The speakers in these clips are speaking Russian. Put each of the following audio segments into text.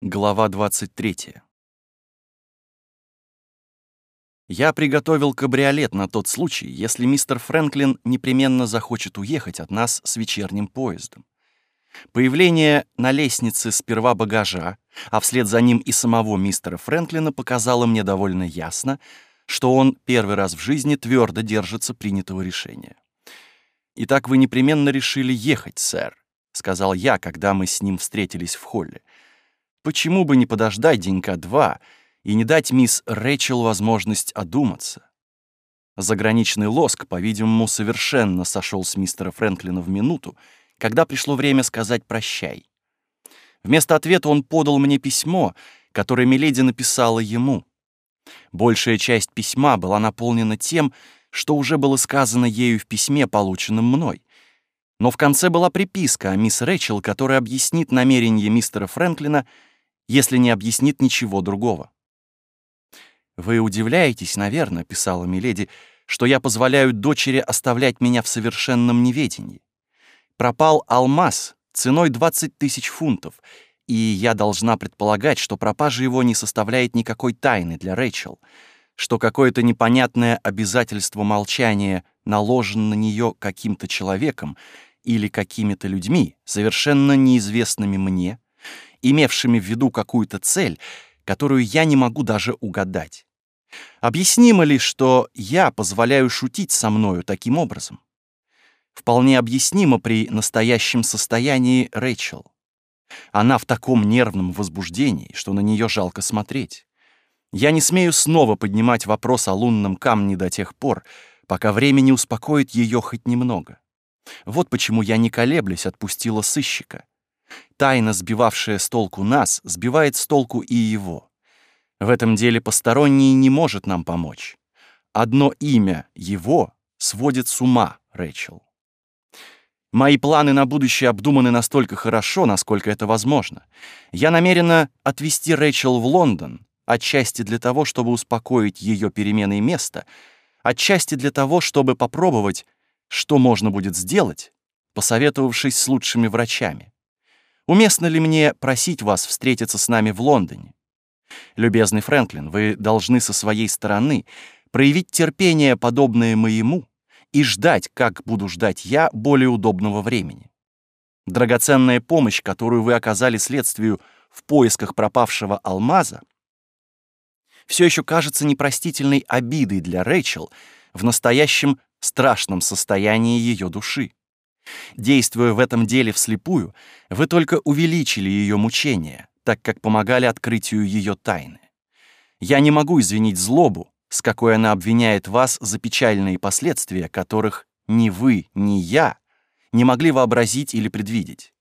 Глава 23. Я приготовил кабриолет на тот случай, если мистер Фрэнклин непременно захочет уехать от нас с вечерним поездом. Появление на лестнице сперва багажа, а вслед за ним и самого мистера Фрэнклина показало мне довольно ясно, что он первый раз в жизни твердо держится принятого решения. «Итак, вы непременно решили ехать, сэр», — сказал я, когда мы с ним встретились в холле. Почему бы не подождать денька-два и не дать мисс Рэчел возможность одуматься? Заграничный лоск, по-видимому, совершенно сошел с мистера Фрэнклина в минуту, когда пришло время сказать «прощай». Вместо ответа он подал мне письмо, которое Миледи написала ему. Большая часть письма была наполнена тем, что уже было сказано ею в письме, полученном мной. Но в конце была приписка о мисс Рэчел, которая объяснит намерение мистера Фрэнклина если не объяснит ничего другого. «Вы удивляетесь, наверное», — писала Миледи, «что я позволяю дочери оставлять меня в совершенном неведении. Пропал алмаз ценой 20 тысяч фунтов, и я должна предполагать, что пропажа его не составляет никакой тайны для Рэйчел, что какое-то непонятное обязательство молчания наложено на нее каким-то человеком или какими-то людьми, совершенно неизвестными мне, имевшими в виду какую-то цель, которую я не могу даже угадать. Объяснимо ли, что я позволяю шутить со мною таким образом? Вполне объяснимо при настоящем состоянии Рэйчел. Она в таком нервном возбуждении, что на нее жалко смотреть. Я не смею снова поднимать вопрос о лунном камне до тех пор, пока время не успокоит ее хоть немного. Вот почему я не колеблясь отпустила сыщика. Тайна, сбивавшая с толку нас, сбивает с толку и его. В этом деле посторонний не может нам помочь. Одно имя его сводит с ума Рэйчел. Мои планы на будущее обдуманы настолько хорошо, насколько это возможно. Я намерена отвезти Рэйчел в Лондон, отчасти для того, чтобы успокоить ее переменой места, отчасти для того, чтобы попробовать, что можно будет сделать, посоветовавшись с лучшими врачами. Уместно ли мне просить вас встретиться с нами в Лондоне? Любезный Фрэнклин, вы должны со своей стороны проявить терпение, подобное моему, и ждать, как буду ждать я, более удобного времени. Драгоценная помощь, которую вы оказали следствию в поисках пропавшего алмаза, все еще кажется непростительной обидой для Рэйчел в настоящем страшном состоянии ее души. Действуя в этом деле вслепую, вы только увеличили ее мучения, так как помогали открытию ее тайны. Я не могу извинить злобу, с какой она обвиняет вас за печальные последствия, которых ни вы, ни я не могли вообразить или предвидеть.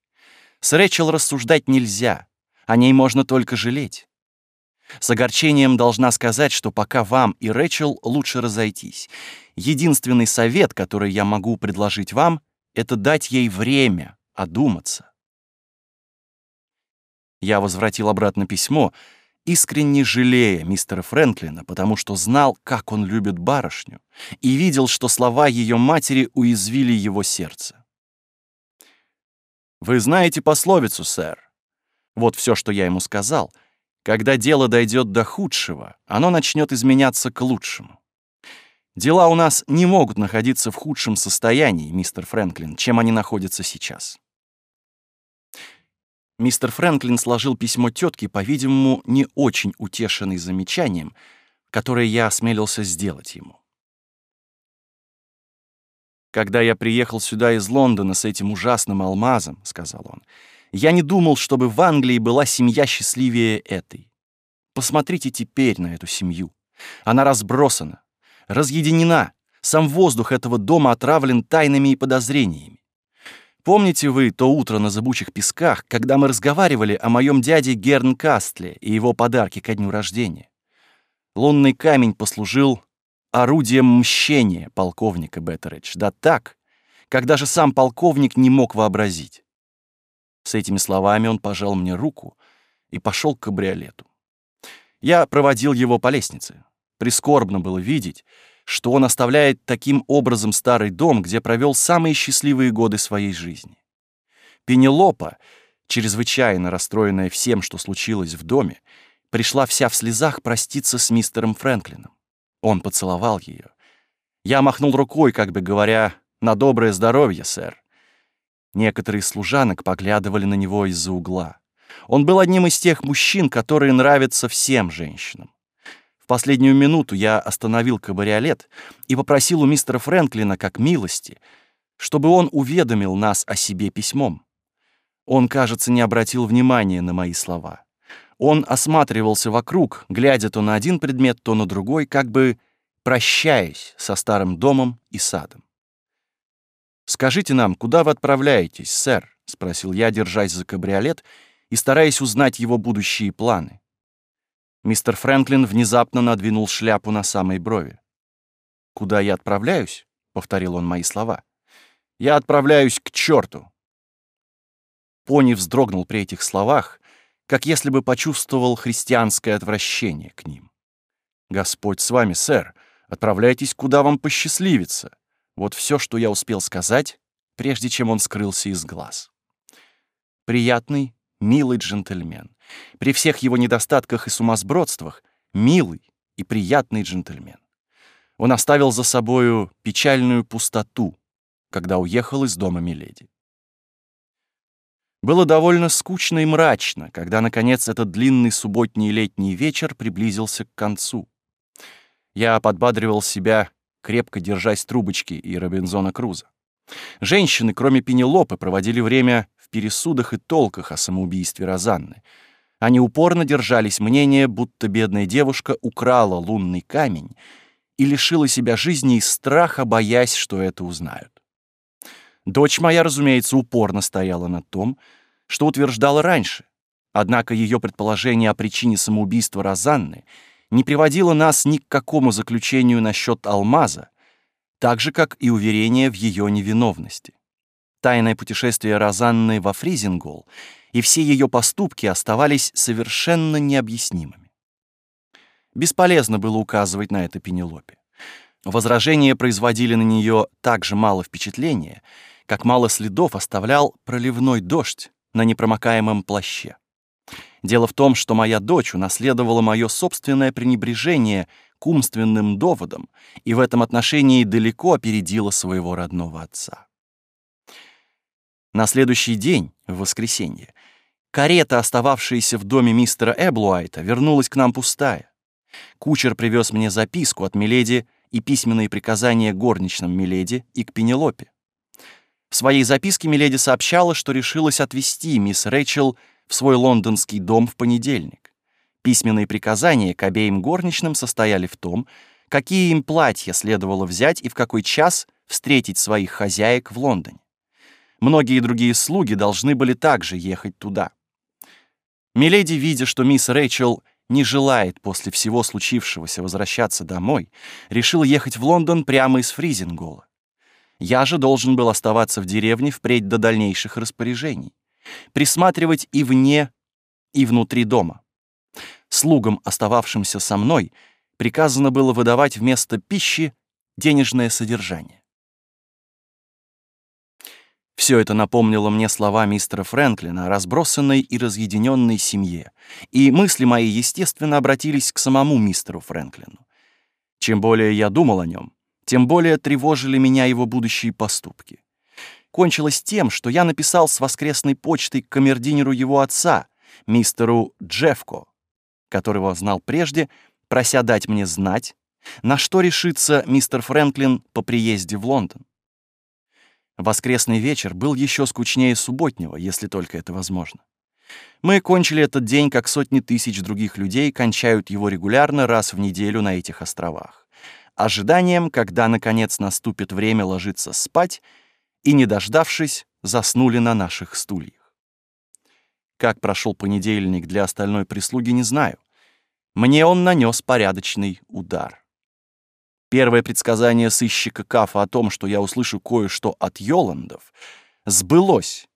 С Рэчел рассуждать нельзя, о ней можно только жалеть. С огорчением должна сказать, что пока вам и Рэчел лучше разойтись. Единственный совет, который я могу предложить вам, это дать ей время одуматься. Я возвратил обратно письмо, искренне жалея мистера Фрэнклина, потому что знал, как он любит барышню, и видел, что слова ее матери уязвили его сердце. «Вы знаете пословицу, сэр?» Вот все, что я ему сказал. Когда дело дойдет до худшего, оно начнет изменяться к лучшему. Дела у нас не могут находиться в худшем состоянии, мистер Фрэнклин, чем они находятся сейчас. Мистер Фрэнклин сложил письмо тетке, по-видимому, не очень утешенный замечанием, которое я осмелился сделать ему. «Когда я приехал сюда из Лондона с этим ужасным алмазом», — сказал он, «я не думал, чтобы в Англии была семья счастливее этой. Посмотрите теперь на эту семью. Она разбросана, разъединена. Сам воздух этого дома отравлен тайнами и подозрениями. Помните вы то утро на зыбучих песках, когда мы разговаривали о моем дяде Герн Кастле и его подарке ко дню рождения? Лунный камень послужил орудием мщения полковника Беттеридж. Да так, когда же сам полковник не мог вообразить. С этими словами он пожал мне руку и пошел к кабриолету. Я проводил его по лестнице. Прискорбно было видеть, что он оставляет таким образом старый дом, где провел самые счастливые годы своей жизни. Пенелопа, чрезвычайно расстроенная всем, что случилось в доме, пришла вся в слезах проститься с мистером Фрэнклином. Он поцеловал ее. Я махнул рукой, как бы говоря, «На доброе здоровье, сэр». Некоторые служанок поглядывали на него из-за угла. Он был одним из тех мужчин, которые нравятся всем женщинам. Последнюю минуту я остановил кабриолет и попросил у мистера Фрэнклина, как милости, чтобы он уведомил нас о себе письмом. Он, кажется, не обратил внимания на мои слова. Он осматривался вокруг, глядя то на один предмет, то на другой, как бы прощаясь со старым домом и садом. «Скажите нам, куда вы отправляетесь, сэр?» — спросил я, держась за кабриолет и стараясь узнать его будущие планы. Мистер Фрэнклин внезапно надвинул шляпу на самой брови. «Куда я отправляюсь?» — повторил он мои слова. «Я отправляюсь к черту!» Пони вздрогнул при этих словах, как если бы почувствовал христианское отвращение к ним. «Господь с вами, сэр, отправляйтесь, куда вам посчастливится». Вот все, что я успел сказать, прежде чем он скрылся из глаз. Приятный, милый джентльмен. При всех его недостатках и сумасбродствах, милый и приятный джентльмен. Он оставил за собою печальную пустоту, когда уехал из дома Миледи. Было довольно скучно и мрачно, когда, наконец, этот длинный субботний летний вечер приблизился к концу. Я подбадривал себя, крепко держась трубочки и Робинзона Круза. Женщины, кроме Пенелопы, проводили время в пересудах и толках о самоубийстве Розанны. Они упорно держались мнения, будто бедная девушка украла лунный камень и лишила себя жизни из страха, боясь, что это узнают. Дочь моя, разумеется, упорно стояла на том, что утверждала раньше, однако ее предположение о причине самоубийства Розанны не приводило нас ни к какому заключению насчет алмаза, так же, как и уверение в ее невиновности. Тайное путешествие Розанны во Фризингол и все ее поступки оставались совершенно необъяснимыми. Бесполезно было указывать на это Пенелопе. Возражения производили на нее так же мало впечатления, как мало следов оставлял проливной дождь на непромокаемом плаще. Дело в том, что моя дочь унаследовала мое собственное пренебрежение к умственным доводам и в этом отношении далеко опередила своего родного отца. На следующий день, в воскресенье, карета, остававшаяся в доме мистера Эблуайта, вернулась к нам пустая. Кучер привез мне записку от Миледи и письменные приказания горничным Миледи и к Пенелопе. В своей записке Миледи сообщала, что решилась отвезти мисс Рэйчел в свой лондонский дом в понедельник. Письменные приказания к обеим горничным состояли в том, какие им платья следовало взять и в какой час встретить своих хозяек в Лондоне. Многие другие слуги должны были также ехать туда. Миледи, видя, что мисс Рэйчел не желает после всего случившегося возвращаться домой, решила ехать в Лондон прямо из Фризингола. Я же должен был оставаться в деревне впредь до дальнейших распоряжений, присматривать и вне, и внутри дома. Слугам, остававшимся со мной, приказано было выдавать вместо пищи денежное содержание. Все это напомнило мне слова мистера Фрэнклина о разбросанной и разъединенной семье, и мысли мои, естественно, обратились к самому мистеру Фрэнклину. Чем более я думал о нем, тем более тревожили меня его будущие поступки. Кончилось тем, что я написал с воскресной почтой к камердинеру его отца, мистеру Джефко, которого знал прежде, прося дать мне знать, на что решится мистер Фрэнклин по приезде в Лондон. Воскресный вечер был еще скучнее субботнего, если только это возможно. Мы кончили этот день, как сотни тысяч других людей кончают его регулярно раз в неделю на этих островах ожиданием, когда, наконец, наступит время ложиться спать, и, не дождавшись, заснули на наших стульях. Как прошел понедельник для остальной прислуги, не знаю. Мне он нанес порядочный удар. Первое предсказание сыщика Кафа о том, что я услышу кое-что от Йоландов, сбылось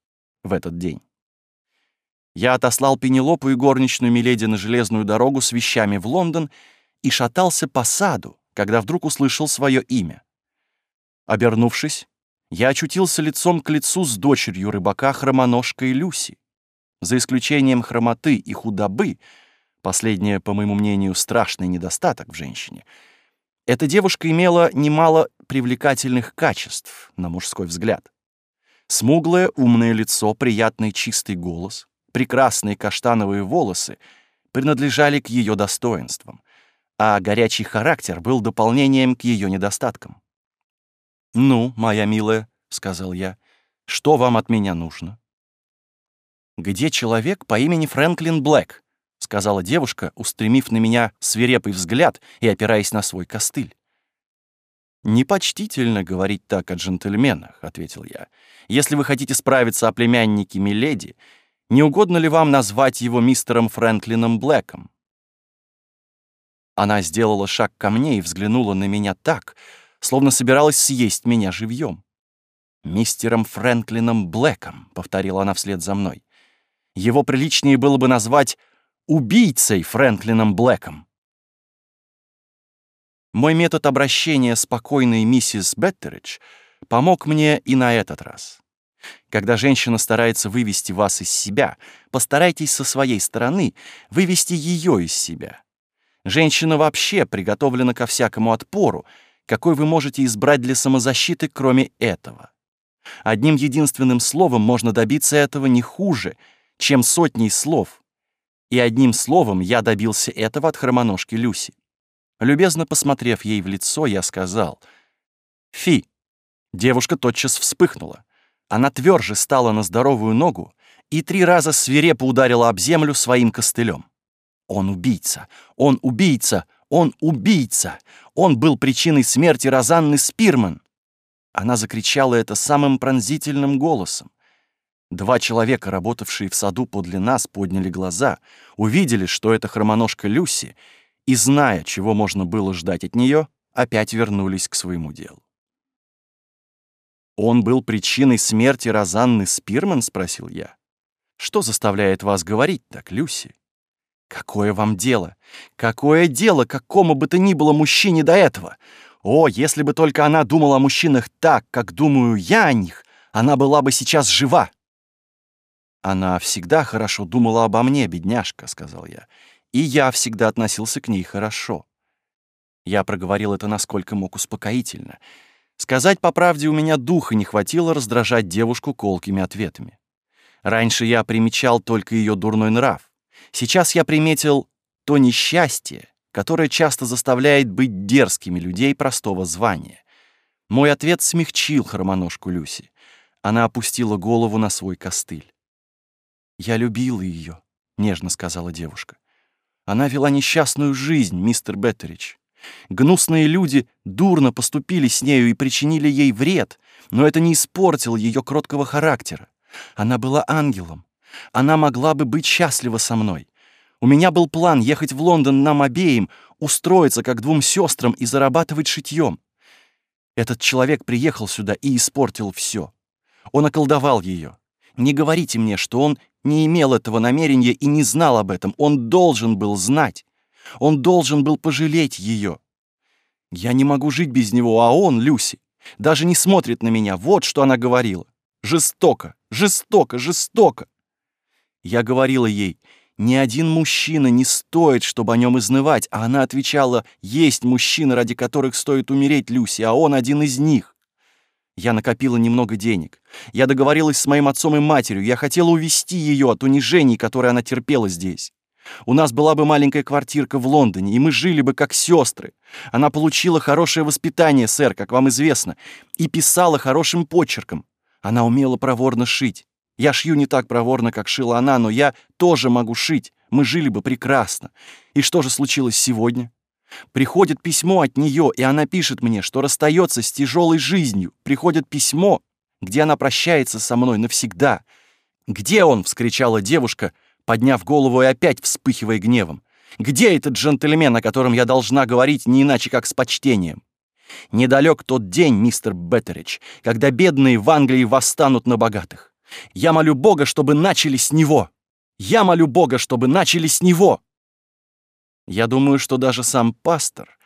в этот день. Я отослал Пенелопу и горничную Миледи на железную дорогу с вещами в Лондон и шатался по саду, когда вдруг услышал свое имя. Обернувшись, я очутился лицом к лицу с дочерью рыбака хромоножкой Люси. За исключением хромоты и худобы, последнее, по моему мнению, страшный недостаток в женщине, эта девушка имела немало привлекательных качеств, на мужской взгляд. Смуглое, умное лицо, приятный чистый голос, прекрасные каштановые волосы принадлежали к ее достоинствам, а горячий характер был дополнением к ее недостаткам. «Ну, моя милая», — сказал я, — «что вам от меня нужно?» «Где человек по имени Фрэнклин Блэк?» — сказала девушка, устремив на меня свирепый взгляд и опираясь на свой костыль. «Непочтительно говорить так о джентльменах», — ответил я. «Если вы хотите справиться о племяннике Миледи, не угодно ли вам назвать его мистером Фрэнклином Блэком?» Она сделала шаг ко мне и взглянула на меня так, словно собиралась съесть меня живьем. «Мистером Фрэнклином Блэком», — повторила она вслед за мной. «Его приличнее было бы назвать убийцей Фрэнклином Блэком». Мой метод обращения спокойной миссис Беттеридж помог мне и на этот раз. Когда женщина старается вывести вас из себя, постарайтесь со своей стороны вывести ее из себя. Женщина вообще приготовлена ко всякому отпору, какой вы можете избрать для самозащиты, кроме этого. Одним единственным словом можно добиться этого не хуже, чем сотней слов. И одним словом я добился этого от хромоножки Люси. Любезно посмотрев ей в лицо, я сказал «Фи». Девушка тотчас вспыхнула. Она тверже стала на здоровую ногу и три раза свирепо ударила об землю своим костылем. Он убийца! Он убийца! Он убийца! Он был причиной смерти Розанны Спирман! Она закричала это самым пронзительным голосом. Два человека, работавшие в саду подле нас, подняли глаза, увидели, что это хромоножка Люси, и, зная, чего можно было ждать от нее, опять вернулись к своему делу. «Он был причиной смерти Розанны Спирман?» — спросил я. «Что заставляет вас говорить так, Люси?» «Какое вам дело? Какое дело какому бы то ни было мужчине до этого? О, если бы только она думала о мужчинах так, как думаю я о них, она была бы сейчас жива!» «Она всегда хорошо думала обо мне, бедняжка», — сказал я и я всегда относился к ней хорошо. Я проговорил это насколько мог успокоительно. Сказать по правде, у меня духа не хватило раздражать девушку колкими ответами. Раньше я примечал только ее дурной нрав. Сейчас я приметил то несчастье, которое часто заставляет быть дерзкими людей простого звания. Мой ответ смягчил хромоножку Люси. Она опустила голову на свой костыль. «Я любила ее», — нежно сказала девушка. Она вела несчастную жизнь, мистер Беттерич. Гнусные люди дурно поступили с нею и причинили ей вред, но это не испортило ее кроткого характера. Она была ангелом. Она могла бы быть счастлива со мной. У меня был план ехать в Лондон нам обеим, устроиться как двум сестрам и зарабатывать шитьем. Этот человек приехал сюда и испортил все. Он околдовал ее. Не говорите мне, что он не имел этого намерения и не знал об этом. Он должен был знать. Он должен был пожалеть ее. Я не могу жить без него, а он, Люси, даже не смотрит на меня. Вот что она говорила. Жестоко, жестоко, жестоко. Я говорила ей, ни один мужчина не стоит, чтобы о нем изнывать, а она отвечала, есть мужчины, ради которых стоит умереть, Люси, а он один из них. Я накопила немного денег. Я договорилась с моим отцом и матерью. Я хотела увести ее от унижений, которые она терпела здесь. У нас была бы маленькая квартирка в Лондоне, и мы жили бы как сестры. Она получила хорошее воспитание, сэр, как вам известно, и писала хорошим почерком. Она умела проворно шить. Я шью не так проворно, как шила она, но я тоже могу шить. Мы жили бы прекрасно. И что же случилось сегодня? Приходит письмо от нее, и она пишет мне, что расстается с тяжелой жизнью. Приходит письмо, где она прощается со мной навсегда. «Где он?» — вскричала девушка, подняв голову и опять вспыхивая гневом. «Где этот джентльмен, о котором я должна говорить не иначе, как с почтением?» Недалек тот день, мистер Беттеридж, когда бедные в Англии восстанут на богатых. Я молю Бога, чтобы начали с него. Я молю Бога, чтобы начали с него. Я думаю, что даже сам пастор,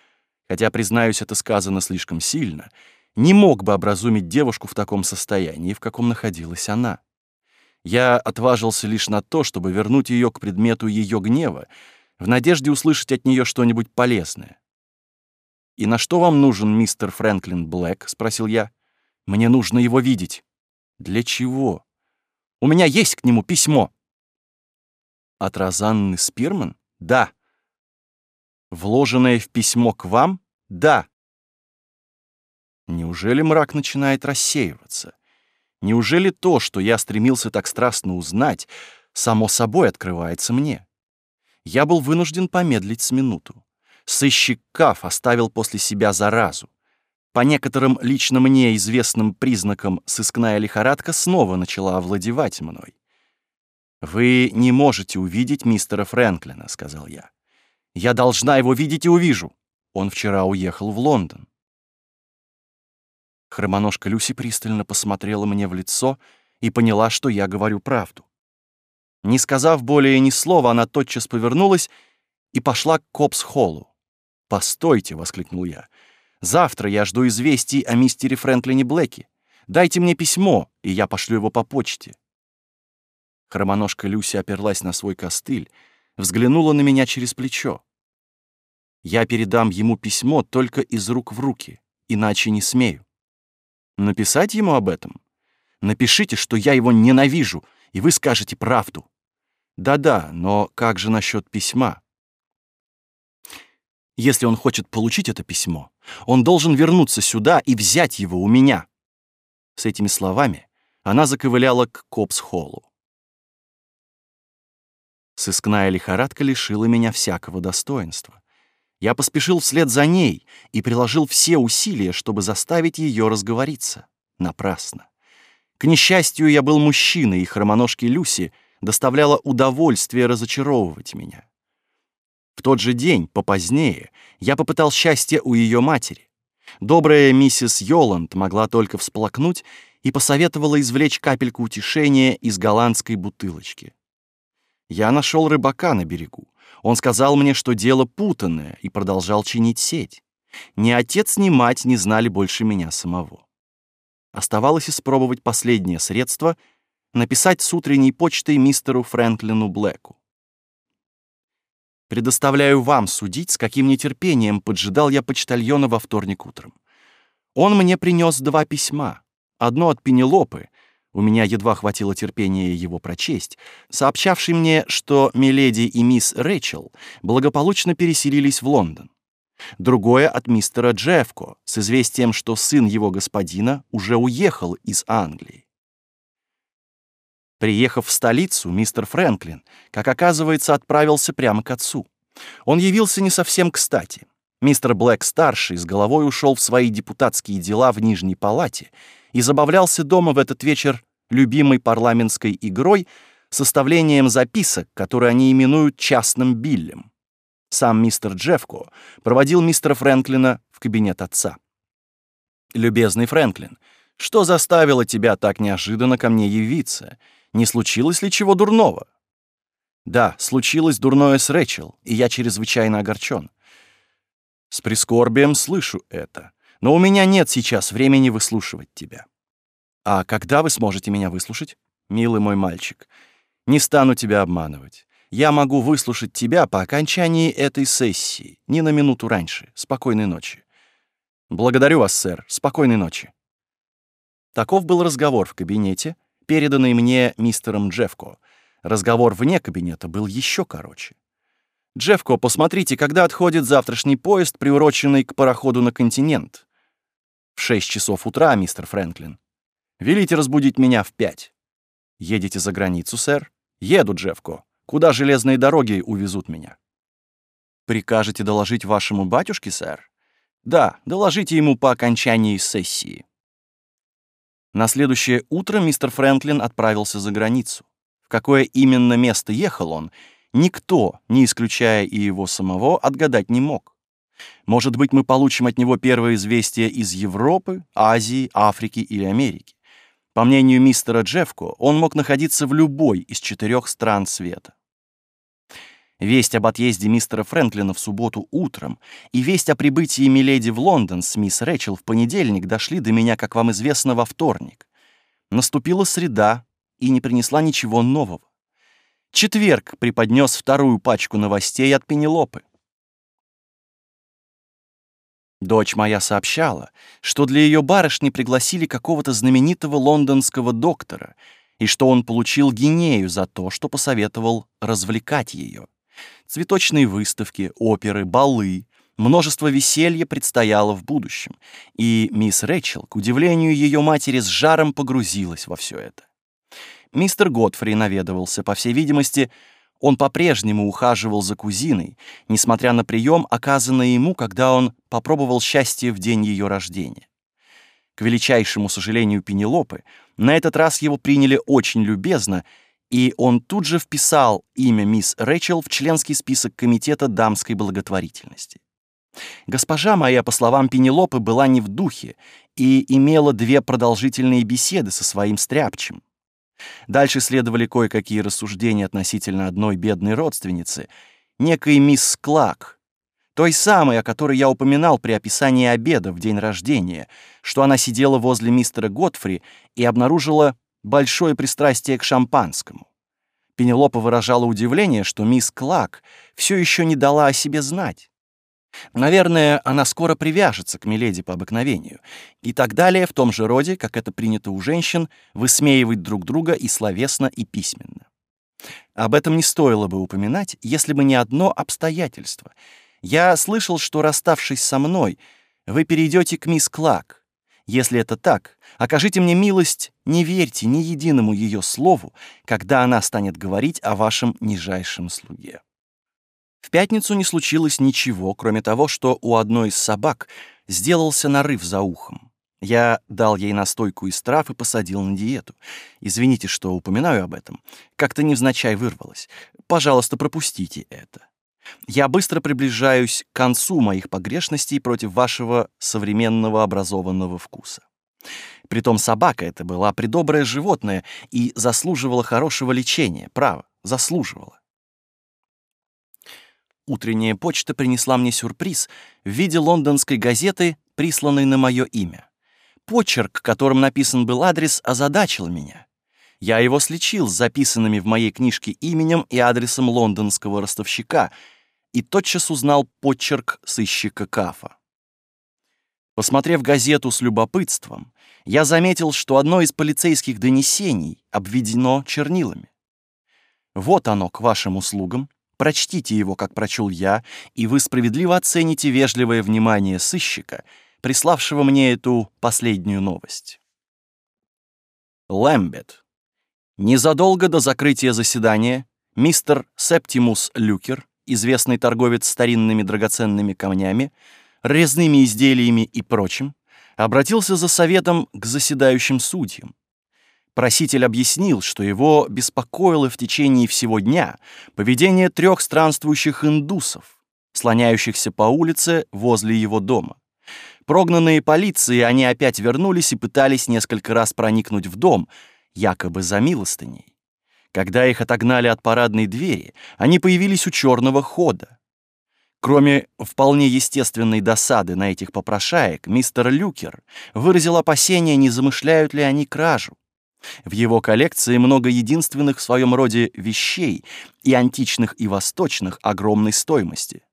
хотя, признаюсь, это сказано слишком сильно, не мог бы образумить девушку в таком состоянии, в каком находилась она. Я отважился лишь на то, чтобы вернуть ее к предмету ее гнева, в надежде услышать от нее что-нибудь полезное. «И на что вам нужен мистер Фрэнклин Блэк?» — спросил я. «Мне нужно его видеть». «Для чего?» «У меня есть к нему письмо». «От Розанны Спирман?» «Да». «Вложенное в письмо к вам?» «Да». Неужели мрак начинает рассеиваться? Неужели то, что я стремился так страстно узнать, само собой открывается мне? Я был вынужден помедлить с минуту. Сыщик Каф оставил после себя заразу. По некоторым лично мне известным признакам сыскная лихорадка снова начала овладевать мной. «Вы не можете увидеть мистера Фрэнклина», — сказал я. «Я должна его видеть и увижу. Он вчера уехал в Лондон». Хромоножка Люси пристально посмотрела мне в лицо и поняла, что я говорю правду. Не сказав более ни слова, она тотчас повернулась и пошла к Копс-холлу. «Постойте!» — воскликнул я. «Завтра я жду известий о мистере Фрэнклине Блэке. Дайте мне письмо, и я пошлю его по почте». Хромоножка Люси оперлась на свой костыль, взглянула на меня через плечо. «Я передам ему письмо только из рук в руки, иначе не смею. Написать ему об этом? Напишите, что я его ненавижу, и вы скажете правду. Да-да, но как же насчет письма? Если он хочет получить это письмо, он должен вернуться сюда и взять его у меня. С этими словами она заковыляла к Копс-холлу. Сыскная лихорадка лишила меня всякого достоинства. Я поспешил вслед за ней и приложил все усилия, чтобы заставить ее разговориться. Напрасно. К несчастью, я был мужчиной, и хромоножке Люси доставляло удовольствие разочаровывать меня. В тот же день, попозднее, я попытал счастье у ее матери. Добрая миссис Йоланд могла только всплакнуть и посоветовала извлечь капельку утешения из голландской бутылочки. Я нашел рыбака на берегу. Он сказал мне, что дело путанное, и продолжал чинить сеть. Ни отец, ни мать не знали больше меня самого. Оставалось испробовать последнее средство — написать с утренней почтой мистеру Фрэнклину Блэку. Предоставляю вам судить, с каким нетерпением поджидал я почтальона во вторник утром. Он мне принес два письма. Одно от Пенелопы, у меня едва хватило терпения его прочесть, сообщавший мне, что миледи и мисс Рэчел благополучно переселились в Лондон. Другое от мистера Джефко с известием, что сын его господина уже уехал из Англии. Приехав в столицу, мистер Фрэнклин, как оказывается, отправился прямо к отцу. Он явился не совсем кстати. Мистер Блэк-старший с головой ушел в свои депутатские дела в Нижней палате и забавлялся дома в этот вечер любимой парламентской игрой составлением записок, которые они именуют частным биллем. Сам мистер Джефко проводил мистера Фрэнклина в кабинет отца. «Любезный Фрэнклин, что заставило тебя так неожиданно ко мне явиться? Не случилось ли чего дурного?» «Да, случилось дурное с Рэчел, и я чрезвычайно огорчен. С прискорбием слышу это, но у меня нет сейчас времени выслушивать тебя. А когда вы сможете меня выслушать? Милый мой мальчик, не стану тебя обманывать. Я могу выслушать тебя по окончании этой сессии, не на минуту раньше. Спокойной ночи. Благодарю вас, сэр. Спокойной ночи. Таков был разговор в кабинете, переданный мне мистером Джефко. Разговор вне кабинета был еще короче. «Джефко, посмотрите, когда отходит завтрашний поезд, приуроченный к пароходу на континент?» «В шесть часов утра, мистер Фрэнклин. Велите разбудить меня в пять». «Едете за границу, сэр?» «Еду, Джефко. Куда железные дороги увезут меня?» «Прикажете доложить вашему батюшке, сэр?» «Да, доложите ему по окончании сессии». На следующее утро мистер Фрэнклин отправился за границу. В какое именно место ехал он, никто, не исключая и его самого, отгадать не мог. Может быть, мы получим от него первое известие из Европы, Азии, Африки или Америки. По мнению мистера Джефко, он мог находиться в любой из четырех стран света. Весть об отъезде мистера Фрэнклина в субботу утром и весть о прибытии Миледи в Лондон с мисс Рэчел в понедельник дошли до меня, как вам известно, во вторник. Наступила среда, и не принесла ничего нового. Четверг преподнес вторую пачку новостей от Пенелопы. Дочь моя сообщала, что для ее барышни пригласили какого-то знаменитого лондонского доктора и что он получил гинею за то, что посоветовал развлекать ее. Цветочные выставки, оперы, балы, множество веселья предстояло в будущем, и мисс Рэчел, к удивлению ее матери, с жаром погрузилась во все это. Мистер Годфри наведывался, по всей видимости, он по-прежнему ухаживал за кузиной, несмотря на прием, оказанный ему, когда он попробовал счастье в день ее рождения. К величайшему сожалению Пенелопы, на этот раз его приняли очень любезно, и он тут же вписал имя мисс Рэчел в членский список Комитета дамской благотворительности. Госпожа моя, по словам Пенелопы, была не в духе и имела две продолжительные беседы со своим стряпчем. Дальше следовали кое-какие рассуждения относительно одной бедной родственницы, некой мисс Клак, той самой, о которой я упоминал при описании обеда в день рождения, что она сидела возле мистера Готфри и обнаружила большое пристрастие к шампанскому. Пенелопа выражала удивление, что мисс Клак все еще не дала о себе знать. Наверное, она скоро привяжется к Миледи по обыкновению. И так далее в том же роде, как это принято у женщин, высмеивать друг друга и словесно, и письменно. Об этом не стоило бы упоминать, если бы не одно обстоятельство. Я слышал, что, расставшись со мной, вы перейдете к мисс Клак. Если это так, окажите мне милость, не верьте ни единому ее слову, когда она станет говорить о вашем нижайшем слуге. В пятницу не случилось ничего, кроме того, что у одной из собак сделался нарыв за ухом. Я дал ей настойку из трав и посадил на диету. Извините, что упоминаю об этом. Как-то невзначай вырвалось. Пожалуйста, пропустите это. Я быстро приближаюсь к концу моих погрешностей против вашего современного образованного вкуса. Притом собака это была придоброе животное и заслуживала хорошего лечения, право, заслуживала. Утренняя почта принесла мне сюрприз в виде лондонской газеты, присланной на мое имя. Почерк, которым написан был адрес, озадачил меня. Я его сличил с записанными в моей книжке именем и адресом лондонского ростовщика и тотчас узнал почерк сыщика Кафа. Посмотрев газету с любопытством, я заметил, что одно из полицейских донесений обведено чернилами. Вот оно к вашим услугам, Прочтите его, как прочел я, и вы справедливо оцените вежливое внимание сыщика, приславшего мне эту последнюю новость. Лэмбет. Незадолго до закрытия заседания мистер Септимус Люкер, известный торговец старинными драгоценными камнями, резными изделиями и прочим, обратился за советом к заседающим судьям. Проситель объяснил, что его беспокоило в течение всего дня поведение трех странствующих индусов, слоняющихся по улице возле его дома. Прогнанные полицией, они опять вернулись и пытались несколько раз проникнуть в дом, якобы за милостыней. Когда их отогнали от парадной двери, они появились у черного хода. Кроме вполне естественной досады на этих попрошаек, мистер Люкер выразил опасение, не замышляют ли они кражу. В его коллекции много единственных в своем роде вещей, и античных, и восточных, огромной стоимости.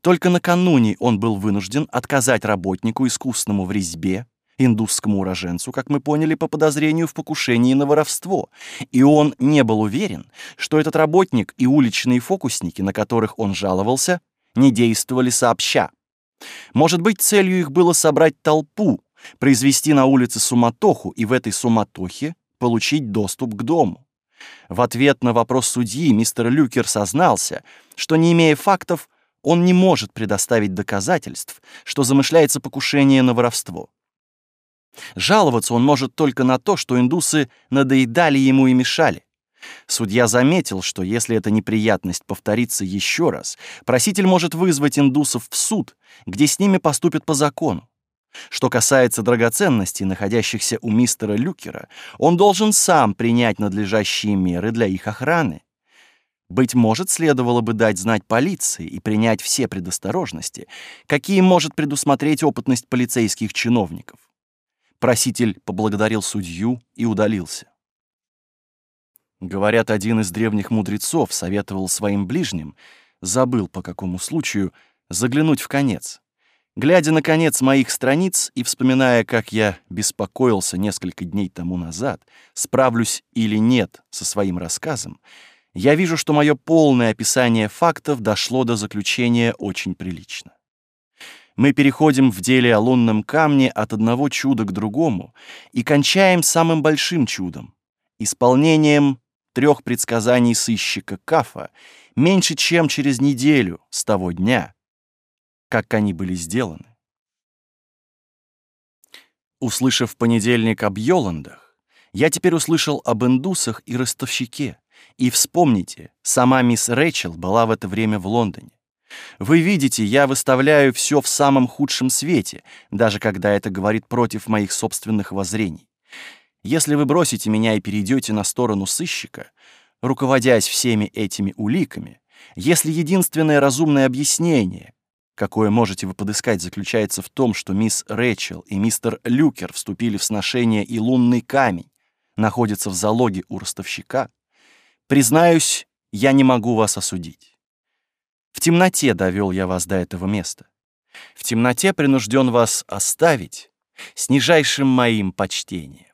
Только накануне он был вынужден отказать работнику, искусному в резьбе, индусскому уроженцу, как мы поняли, по подозрению в покушении на воровство, и он не был уверен, что этот работник и уличные фокусники, на которых он жаловался, не действовали сообща. Может быть, целью их было собрать толпу, произвести на улице суматоху и в этой суматохе получить доступ к дому. В ответ на вопрос судьи мистер Люкер сознался, что, не имея фактов, он не может предоставить доказательств, что замышляется покушение на воровство. Жаловаться он может только на то, что индусы надоедали ему и мешали. Судья заметил, что если эта неприятность повторится еще раз, проситель может вызвать индусов в суд, где с ними поступят по закону. Что касается драгоценностей, находящихся у мистера Люкера, он должен сам принять надлежащие меры для их охраны. Быть может, следовало бы дать знать полиции и принять все предосторожности, какие может предусмотреть опытность полицейских чиновников. Проситель поблагодарил судью и удалился. Говорят, один из древних мудрецов советовал своим ближним, забыл по какому случаю, заглянуть в конец. Глядя на конец моих страниц и вспоминая, как я беспокоился несколько дней тому назад, справлюсь или нет со своим рассказом, я вижу, что мое полное описание фактов дошло до заключения очень прилично. Мы переходим в деле о лунном камне от одного чуда к другому и кончаем самым большим чудом — исполнением трех предсказаний сыщика Кафа меньше, чем через неделю с того дня, как они были сделаны. Услышав в понедельник об Йоландах, я теперь услышал об индусах и ростовщике. И вспомните, сама мисс Рэйчел была в это время в Лондоне. Вы видите, я выставляю все в самом худшем свете, даже когда это говорит против моих собственных воззрений. Если вы бросите меня и перейдете на сторону сыщика, руководясь всеми этими уликами, если единственное разумное объяснение, какое можете вы подыскать, заключается в том, что мисс Рэчел и мистер Люкер вступили в сношение и лунный камень находится в залоге у ростовщика, признаюсь, я не могу вас осудить. В темноте довел я вас до этого места. В темноте принужден вас оставить с нижайшим моим почтением.